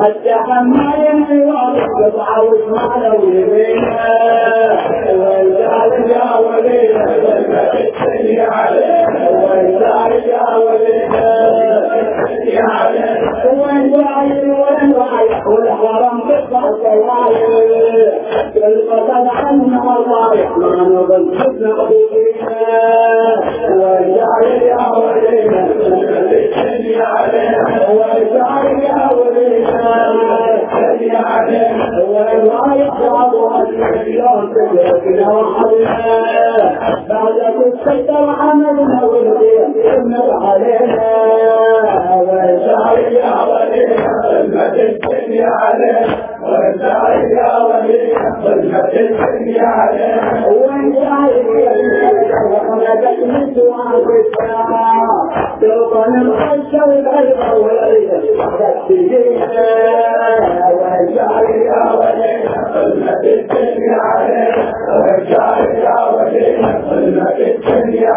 حتى حمال الحوار قطعة واسمعنا ويمينا والجعل يا ولينا وين يا ولينا وين وعي وين وعي والحرام تطلع سوايا القصد عنا الرايح ما نظل حسن أبوكينا والجعل يا ولينا والجعل يا ولينا والرايح بعضها اليوم تجربنا وحدنا بعد تتسكر عملنا والغير علينا والجعل يا تكفينا والجعل يا علينا والجعل يا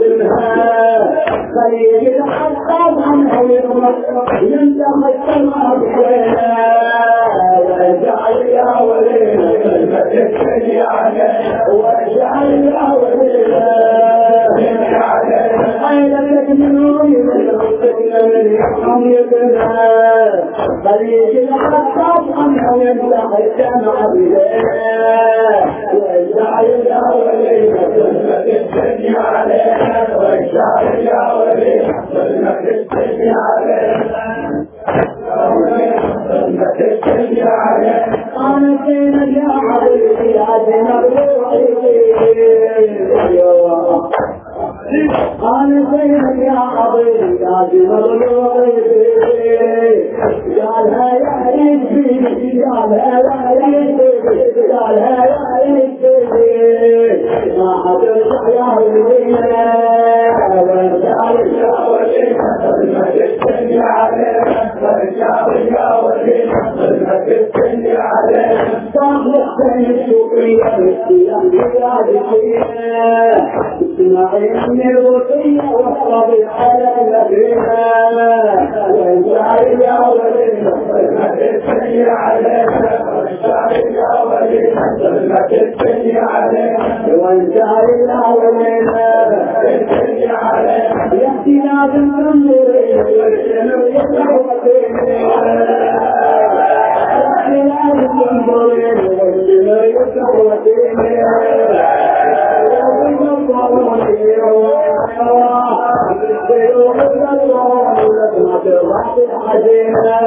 منها خليل الحقاب عنه يرمى ينتهي السماء بحينا واجعل يا ولينا المدن علينا واجعل يا ولينا عينك من قوي من يرحم يدنا خليل الحقاب عنه ينتهي السماء بحينا واجعل يا ولينا المدن علينا واجعل يا ولينا المدن علينا أنا فينا يا حبيبي يا جنب روحي أنا فينا يا حبيبي يا روحي قالها يا عيدي قالها يا عيدي قالها يا عيدي ما حترجع يا ولينا وارجع يا ولينا. المدن علينا وارجع يا ولينا المدن علينا صاحب بين الشكرية والصيام بيادتنا اسمعي من الوصية والصبي على نبينا وارجع يا ولينا المدن علينا وارجع يا ولينا المدن علينا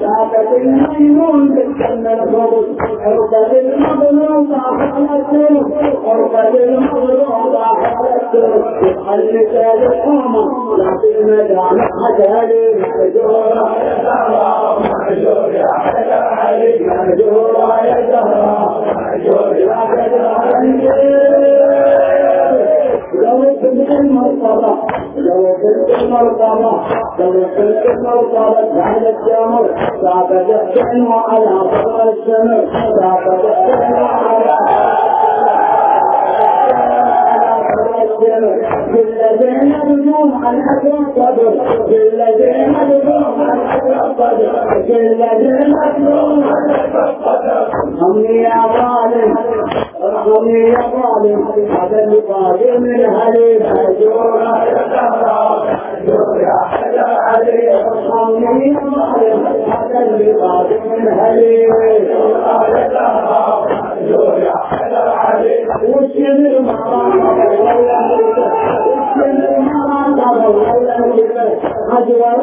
شافت الميمون بالجنة الغرب عرض للمظلوم حالته عرض للمظلوم حالته يخلي الحمى لا بالمدى مجالي مهجور يا زهرة مهجور يا حجر علي مهجور يا زهرة مهجور يا حجر علي لو تبقى المرتضى ويكلك المرقبة ويكلك المرقبة بعد الجمر صعب جهد وعلى صدر الشمر صعب جهد وعلى كل زين نجوم عن حكم الصدر كل زين نجوم عن حكم الصدر كل زين نجوم عن حكم الصدر أمي يا ظالم العظمي ظالم هذا القادم الهليل هجورا هذا علي الصامي ظالم هذا القادم الهليل وشن المناظر ولا وشن المناظر ولا هجورا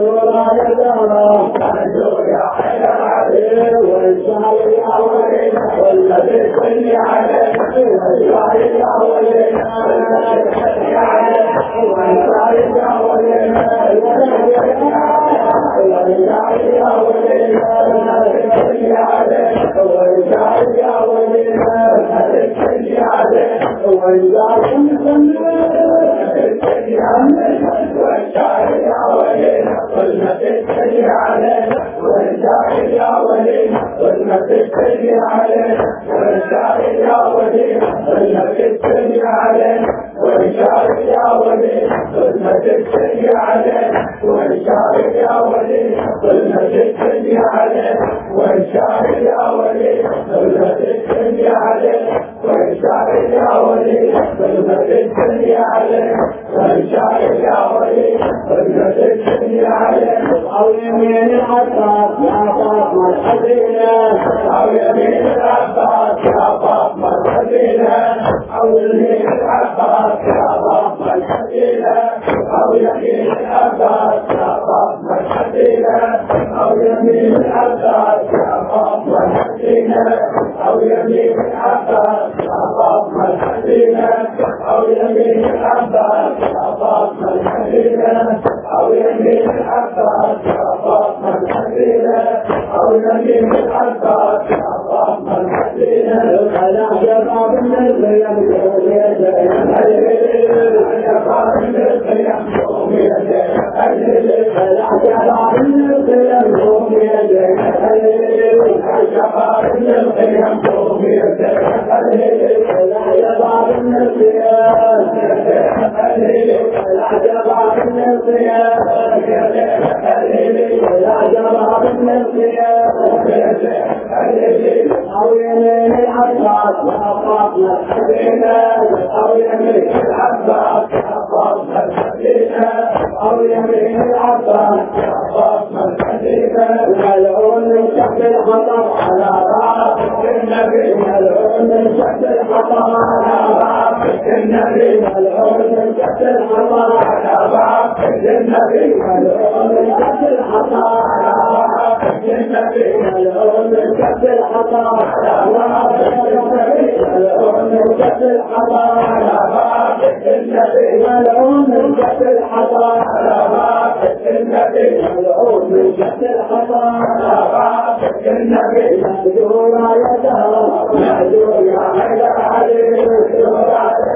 لا يدرى والشهر الأول كل بالكل على والشهر الأول والشهر الأول والشهر الأول والشهر الأول تستحي علينا وارجع يا وليد ولا تستحي علينا عليه وانشاء يا ولي ونزل الدنيا عليه وانشاء يا ولي ونزل الدنيا عليه أو يمين عباس يا فاطمه الحزينه أو يمين عباس يا فاطمه الحزينه أو يمين عباس يا فاطمه الحزينه أو يمين عباس يا فاطمه الحزينه أو يمين عباس يا فاطمه الحزينه أو يمين عباس أطاف الحزينة أو يمين عباس أطاف الحزينة أو يمين عباس أطاف الحزينة أو يمين عباس أطاف الحزينة أنا جرب من الخيام أجل أنا الخطر على رأس النبي ملعون شق الخطر على رأس النبي ملعون تحت الحطى على النبي ملعون تحت الحطى على النبي ملعون تحت الحطى على النبي ملعون تحت الحطى على النبي ملعون تحت الحطى على النبي ملعون تحت الحطى على النبي مهجور يده مهجور يا علي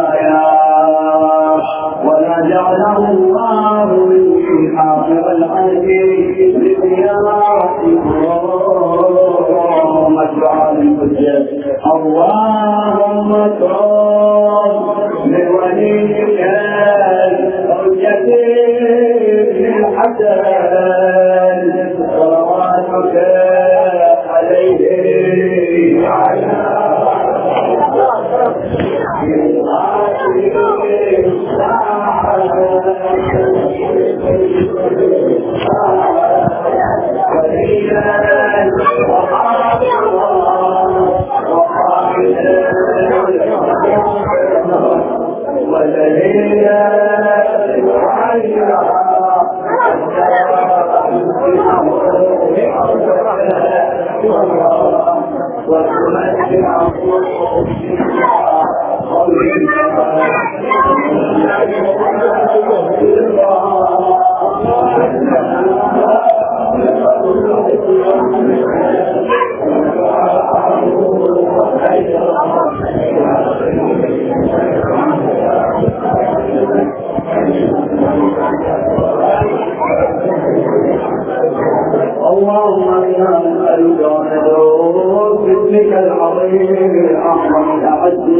الرزايا ولا جعله الله من حافظ العهد اللهم اجعل الحجة اللهم اكرم لوليك الحجة للحسن اللهم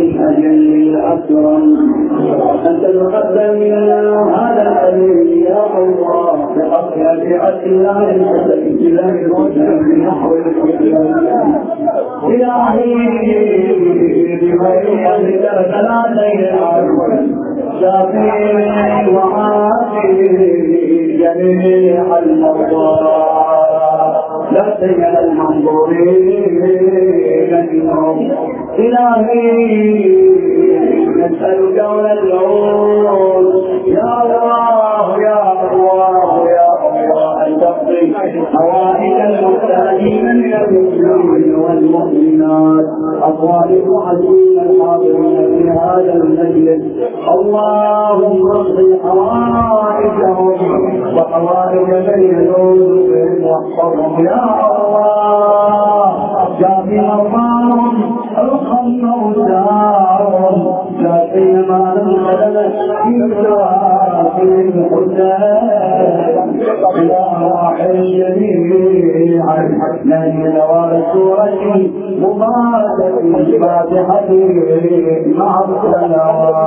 الاجل الاكرم ان تتقبل منا هذا الأمير يا الله. شريعه الله اله المسلم نحو الاسلام إلهي بخير ذكر ثلاثين شافي وعافي جميع المرضى سيد المنظورين منهم إلهي نسألك ونسأل يا الله يا الله يا الله أن تقضي حوائج المحتاجين من المسلمين والمؤمنات أقوال المعزين الحاضرين في هذا المجلس. اللهم اقضي حوائجهم وحوائج يدعون بهم واحفظهم. يا الله جافي مرضاهم ارحم موتاهم لا سيما من خلت في الحسين يا راحل جميعا من نوال السلامات